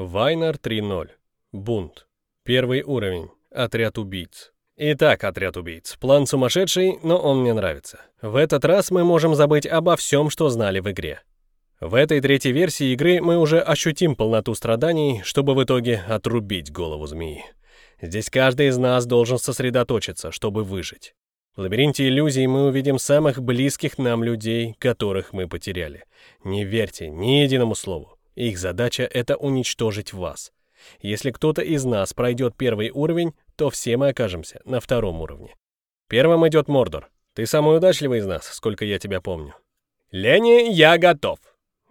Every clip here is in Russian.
Вайнер 3.0. Бунт. Первый уровень. Отряд убийц. Итак, отряд убийц. План сумасшедший, но он мне нравится. В этот раз мы можем забыть обо всем, что знали в игре. В этой третьей версии игры мы уже ощутим полноту страданий, чтобы в итоге отрубить голову змеи. Здесь каждый из нас должен сосредоточиться, чтобы выжить. В лабиринте иллюзий мы увидим самых близких нам людей, которых мы потеряли. Не верьте ни единому слову. Их задача — это уничтожить вас. Если кто-то из нас пройдет первый уровень, то все мы окажемся на втором уровне. Первым идет Мордор. Ты самый удачливый из нас, сколько я тебя помню. Лени, я готов.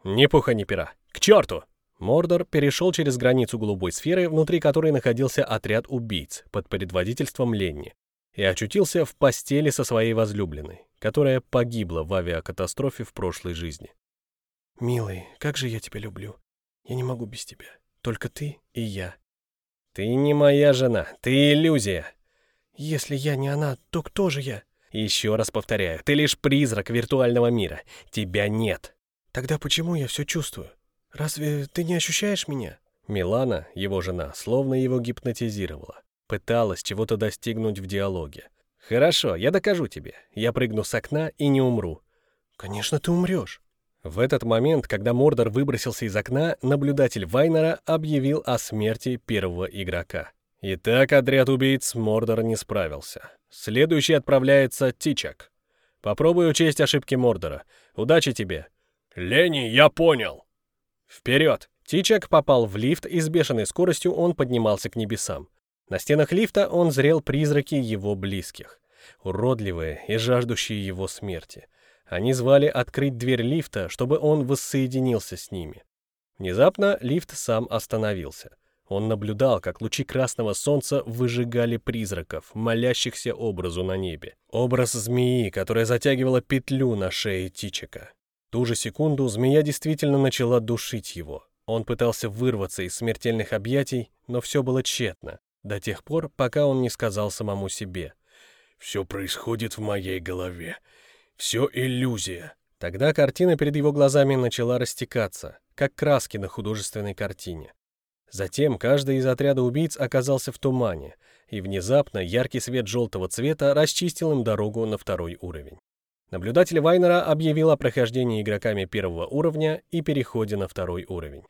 Ни пуха, ни пера. К черту! Мордор перешел через границу голубой сферы, внутри которой находился отряд убийц под предводительством Ленни, и очутился в постели со своей возлюбленной, которая погибла в авиакатастрофе в прошлой жизни. «Милый, как же я тебя люблю. Я не могу без тебя. Только ты и я». «Ты не моя жена, ты иллюзия». «Если я не она, то кто же я?» «Еще раз повторяю, ты лишь призрак виртуального мира. Тебя нет». «Тогда почему я все чувствую? Разве ты не ощущаешь меня?» Милана, его жена, словно его гипнотизировала. Пыталась чего-то достигнуть в диалоге. «Хорошо, я докажу тебе. Я прыгну с окна и не умру». «Конечно, ты умрешь». В этот момент, когда Мордор выбросился из окна, наблюдатель Вайнера объявил о смерти первого игрока. Итак, отряд убийц Мордор не справился. Следующий отправляется Тичак. Попробуй учесть ошибки Мордора. Удачи тебе. Лени, я понял. Вперед! Тичак попал в лифт, и с бешеной скоростью он поднимался к небесам. На стенах лифта он зрел призраки его близких, уродливые и жаждущие его смерти. Они звали открыть дверь лифта, чтобы он воссоединился с ними. Внезапно лифт сам остановился. Он наблюдал, как лучи красного солнца выжигали призраков, молящихся образу на небе. Образ змеи, которая затягивала петлю на шее Тичика. Ту же секунду змея действительно начала душить его. Он пытался вырваться из смертельных объятий, но все было тщетно, до тех пор, пока он не сказал самому себе. «Все происходит в моей голове. Все иллюзия. Тогда картина перед его глазами начала растекаться, как краски на художественной картине. Затем каждый из отряда убийц оказался в тумане, и внезапно яркий свет желтого цвета расчистил им дорогу на второй уровень. Наблюдатель Вайнера объявил о прохождении игроками первого уровня и переходе на второй уровень.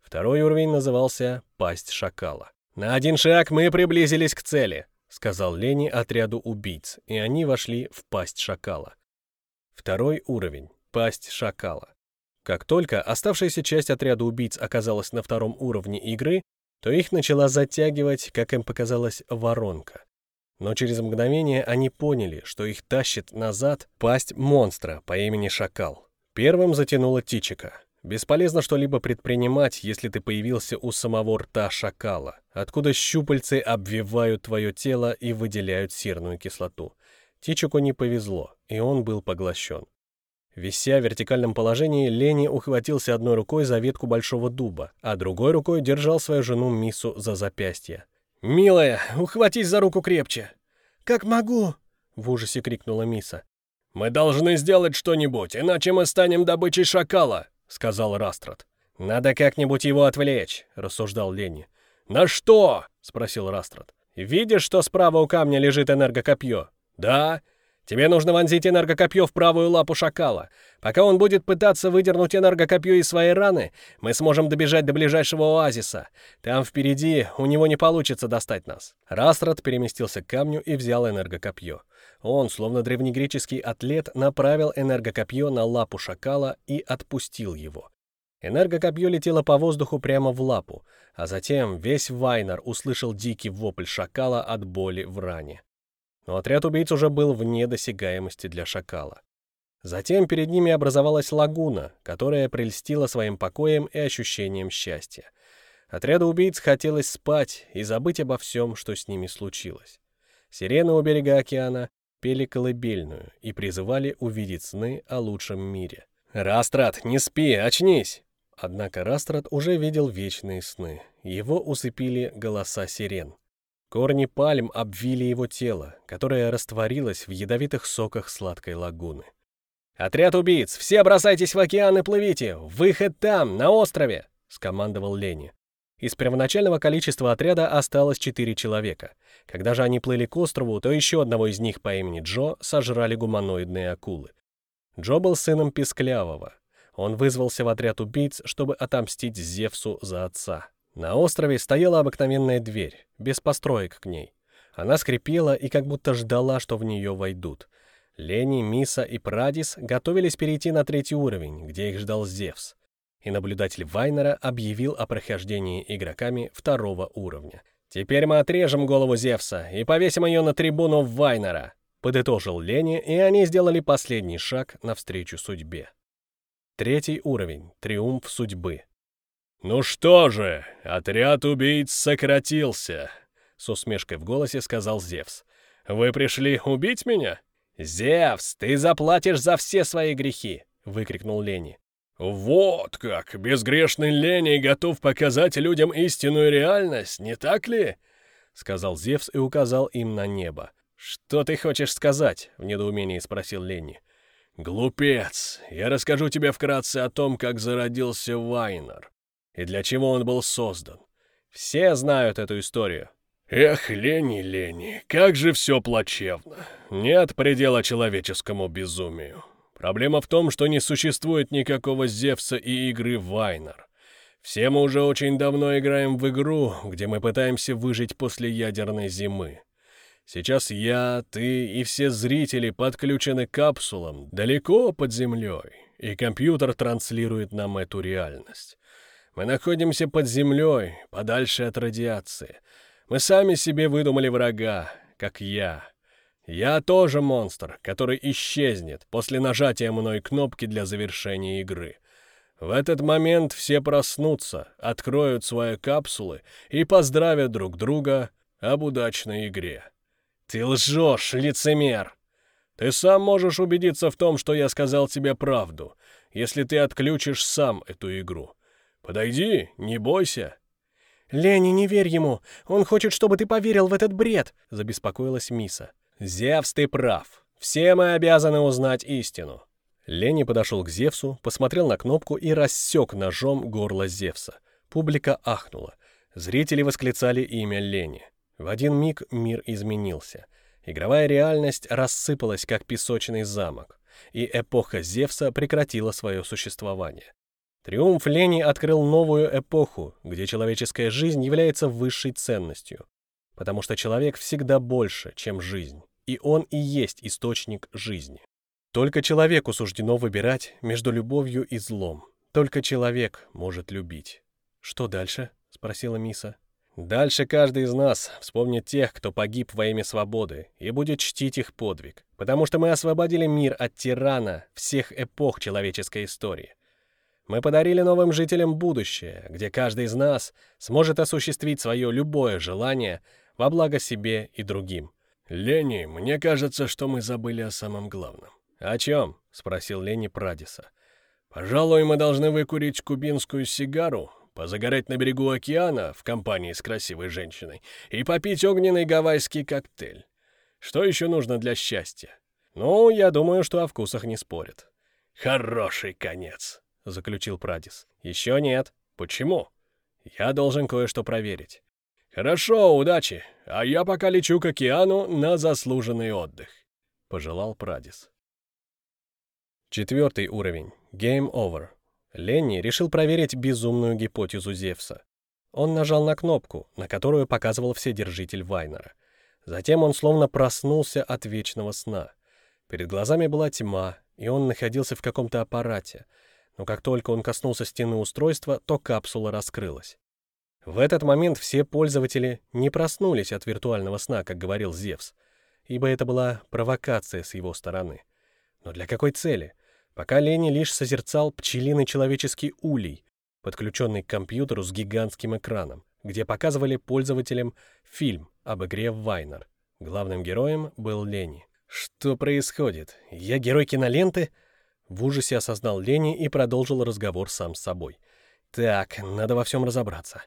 Второй уровень назывался «Пасть шакала». «На один шаг мы приблизились к цели», — сказал Лени отряду убийц, и они вошли в пасть шакала. Второй уровень. Пасть шакала. Как только оставшаяся часть отряда убийц оказалась на втором уровне игры, то их начала затягивать, как им показалось, воронка. Но через мгновение они поняли, что их тащит назад пасть монстра по имени Шакал. Первым затянуло Тичика. Бесполезно что-либо предпринимать, если ты появился у самого рта шакала, откуда щупальцы обвивают твое тело и выделяют серную кислоту. Тичику не повезло, и он был поглощен. Вися в вертикальном положении, Лени ухватился одной рукой за ветку большого дуба, а другой рукой держал свою жену Мису за запястье. «Милая, ухватись за руку крепче!» «Как могу!» — в ужасе крикнула Миса. «Мы должны сделать что-нибудь, иначе мы станем добычей шакала!» — сказал Растрат. «Надо как-нибудь его отвлечь», — рассуждал Лени. «На что?» — спросил Растрат. «Видишь, что справа у камня лежит энергокопье?» «Да». «Тебе нужно вонзить энергокопье в правую лапу шакала. Пока он будет пытаться выдернуть энергокопье из своей раны, мы сможем добежать до ближайшего оазиса. Там впереди у него не получится достать нас». Растрат переместился к камню и взял энергокопье. Он, словно древнегреческий атлет, направил энергокопье на лапу шакала и отпустил его. Энергокопье летело по воздуху прямо в лапу, а затем весь Вайнер услышал дикий вопль шакала от боли в ране но отряд убийц уже был вне досягаемости для шакала. Затем перед ними образовалась лагуна, которая прельстила своим покоем и ощущением счастья. Отряду убийц хотелось спать и забыть обо всем, что с ними случилось. Сирены у берега океана пели колыбельную и призывали увидеть сны о лучшем мире. «Растрат, не спи, очнись!» Однако Растрат уже видел вечные сны. Его усыпили голоса сирен. Корни пальм обвили его тело, которое растворилось в ядовитых соках сладкой лагуны. «Отряд убийц! Все бросайтесь в океан и плывите! Выход там, на острове!» — скомандовал Лени. Из первоначального количества отряда осталось четыре человека. Когда же они плыли к острову, то еще одного из них по имени Джо сожрали гуманоидные акулы. Джо был сыном Песклявого. Он вызвался в отряд убийц, чтобы отомстить Зевсу за отца. На острове стояла обыкновенная дверь, без построек к ней. Она скрипела и как будто ждала, что в нее войдут. Лени, Миса и Прадис готовились перейти на третий уровень, где их ждал Зевс и наблюдатель Вайнера объявил о прохождении игроками второго уровня. «Теперь мы отрежем голову Зевса и повесим ее на трибуну Вайнера», подытожил Лени, и они сделали последний шаг навстречу судьбе. Третий уровень. Триумф судьбы. «Ну что же, отряд убийц сократился», — с усмешкой в голосе сказал Зевс. «Вы пришли убить меня?» «Зевс, ты заплатишь за все свои грехи!» — выкрикнул Лени. «Вот как! Безгрешный Леней готов показать людям истинную реальность, не так ли?» — сказал Зевс и указал им на небо. «Что ты хочешь сказать?» — в недоумении спросил Ленни. «Глупец! Я расскажу тебе вкратце о том, как зародился Вайнер и для чего он был создан. Все знают эту историю». «Эх, Лени, Лени, как же все плачевно! Нет предела человеческому безумию!» Проблема в том, что не существует никакого Зевса и игры Вайнер. Все мы уже очень давно играем в игру, где мы пытаемся выжить после ядерной зимы. Сейчас я, ты и все зрители подключены к капсулам далеко под землей, и компьютер транслирует нам эту реальность. Мы находимся под землей, подальше от радиации. Мы сами себе выдумали врага, как я. Я тоже монстр, который исчезнет после нажатия мной кнопки для завершения игры. В этот момент все проснутся, откроют свои капсулы и поздравят друг друга об удачной игре. Ты лжешь, лицемер! Ты сам можешь убедиться в том, что я сказал тебе правду, если ты отключишь сам эту игру. Подойди, не бойся. «Ленни, не верь ему! Он хочет, чтобы ты поверил в этот бред!» — забеспокоилась Миса. «Зевс, ты прав. Все мы обязаны узнать истину». Лени подошел к Зевсу, посмотрел на кнопку и рассек ножом горло Зевса. Публика ахнула. Зрители восклицали имя Лени. В один миг мир изменился. Игровая реальность рассыпалась, как песочный замок, и эпоха Зевса прекратила свое существование. Триумф Лени открыл новую эпоху, где человеческая жизнь является высшей ценностью, потому что человек всегда больше, чем жизнь и он и есть источник жизни. Только человеку суждено выбирать между любовью и злом. Только человек может любить. «Что дальше?» — спросила Миса. «Дальше каждый из нас вспомнит тех, кто погиб во имя свободы, и будет чтить их подвиг, потому что мы освободили мир от тирана всех эпох человеческой истории. Мы подарили новым жителям будущее, где каждый из нас сможет осуществить свое любое желание во благо себе и другим. «Лени, мне кажется, что мы забыли о самом главном». «О чем?» — спросил Лени Прадиса. «Пожалуй, мы должны выкурить кубинскую сигару, позагорать на берегу океана в компании с красивой женщиной и попить огненный гавайский коктейль. Что еще нужно для счастья?» «Ну, я думаю, что о вкусах не спорят». «Хороший конец», — заключил Прадис. «Еще нет. Почему?» «Я должен кое-что проверить». «Хорошо, удачи, а я пока лечу к океану на заслуженный отдых», — пожелал Прадис. Четвертый уровень. Game Over. Ленни решил проверить безумную гипотезу Зевса. Он нажал на кнопку, на которую показывал вседержитель Вайнера. Затем он словно проснулся от вечного сна. Перед глазами была тьма, и он находился в каком-то аппарате. Но как только он коснулся стены устройства, то капсула раскрылась. В этот момент все пользователи не проснулись от виртуального сна, как говорил Зевс, ибо это была провокация с его стороны. Но для какой цели? Пока Лени лишь созерцал пчелиный человеческий улей, подключенный к компьютеру с гигантским экраном, где показывали пользователям фильм об игре Вайнер. Главным героем был Лени. «Что происходит? Я герой киноленты?» В ужасе осознал Лени и продолжил разговор сам с собой. «Так, надо во всем разобраться.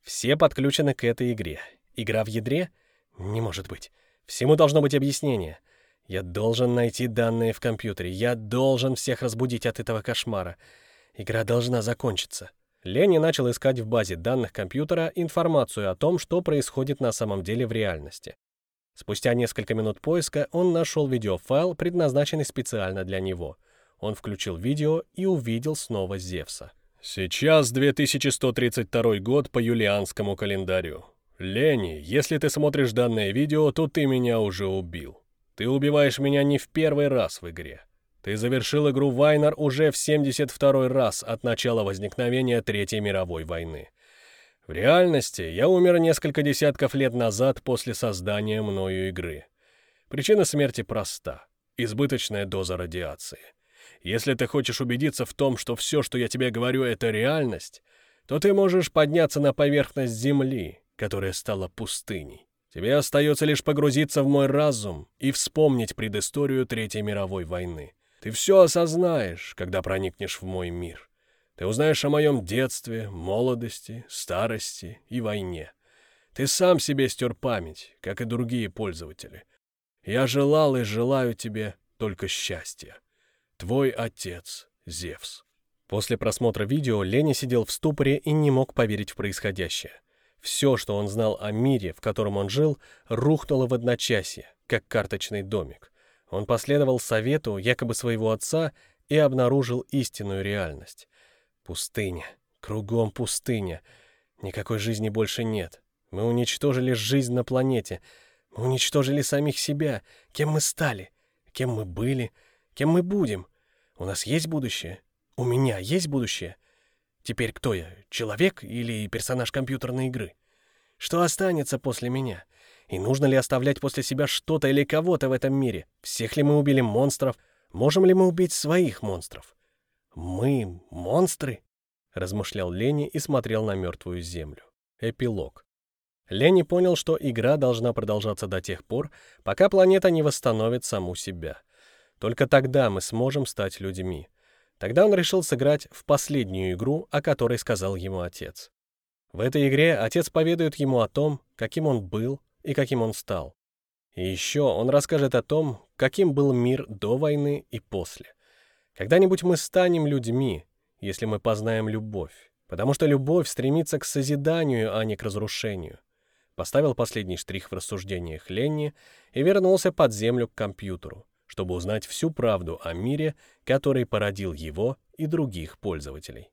Все подключены к этой игре. Игра в ядре? Не может быть. Всему должно быть объяснение. Я должен найти данные в компьютере. Я должен всех разбудить от этого кошмара. Игра должна закончиться. Ленни начал искать в базе данных компьютера информацию о том, что происходит на самом деле в реальности. Спустя несколько минут поиска он нашел видеофайл, предназначенный специально для него. Он включил видео и увидел снова Зевса. Сейчас 2132 год по юлианскому календарю. Ленни, если ты смотришь данное видео, то ты меня уже убил. Ты убиваешь меня не в первый раз в игре. Ты завершил игру Вайнер уже в 72 раз от начала возникновения Третьей мировой войны. В реальности я умер несколько десятков лет назад после создания мною игры. Причина смерти проста — избыточная доза радиации. Если ты хочешь убедиться в том, что все, что я тебе говорю, это реальность, то ты можешь подняться на поверхность Земли, которая стала пустыней. Тебе остается лишь погрузиться в мой разум и вспомнить предысторию Третьей мировой войны. Ты все осознаешь, когда проникнешь в мой мир. Ты узнаешь о моем детстве, молодости, старости и войне. Ты сам себе стер память, как и другие пользователи. Я желал и желаю тебе только счастья. Твой отец, Зевс. После просмотра видео Леня сидел в ступоре и не мог поверить в происходящее. Все, что он знал о мире, в котором он жил, рухнуло в одночасье, как карточный домик. Он последовал совету якобы своего отца и обнаружил истинную реальность. Пустыня. Кругом пустыня. Никакой жизни больше нет. Мы уничтожили жизнь на планете. Мы уничтожили самих себя. Кем мы стали? Кем мы были? Кем мы будем? У нас есть будущее? У меня есть будущее? Теперь кто я? Человек или персонаж компьютерной игры? Что останется после меня? — и нужно ли оставлять после себя что-то или кого-то в этом мире? Всех ли мы убили монстров? Можем ли мы убить своих монстров? Мы монстры? Размышлял Лени и смотрел на мертвую землю. Эпилог. Лени понял, что игра должна продолжаться до тех пор, пока планета не восстановит саму себя. Только тогда мы сможем стать людьми. Тогда он решил сыграть в последнюю игру, о которой сказал ему отец. В этой игре отец поведает ему о том, каким он был, и каким он стал. И еще он расскажет о том, каким был мир до войны и после. Когда-нибудь мы станем людьми, если мы познаем любовь, потому что любовь стремится к созиданию, а не к разрушению. Поставил последний штрих в рассуждениях Ленни и вернулся под землю к компьютеру, чтобы узнать всю правду о мире, который породил его и других пользователей.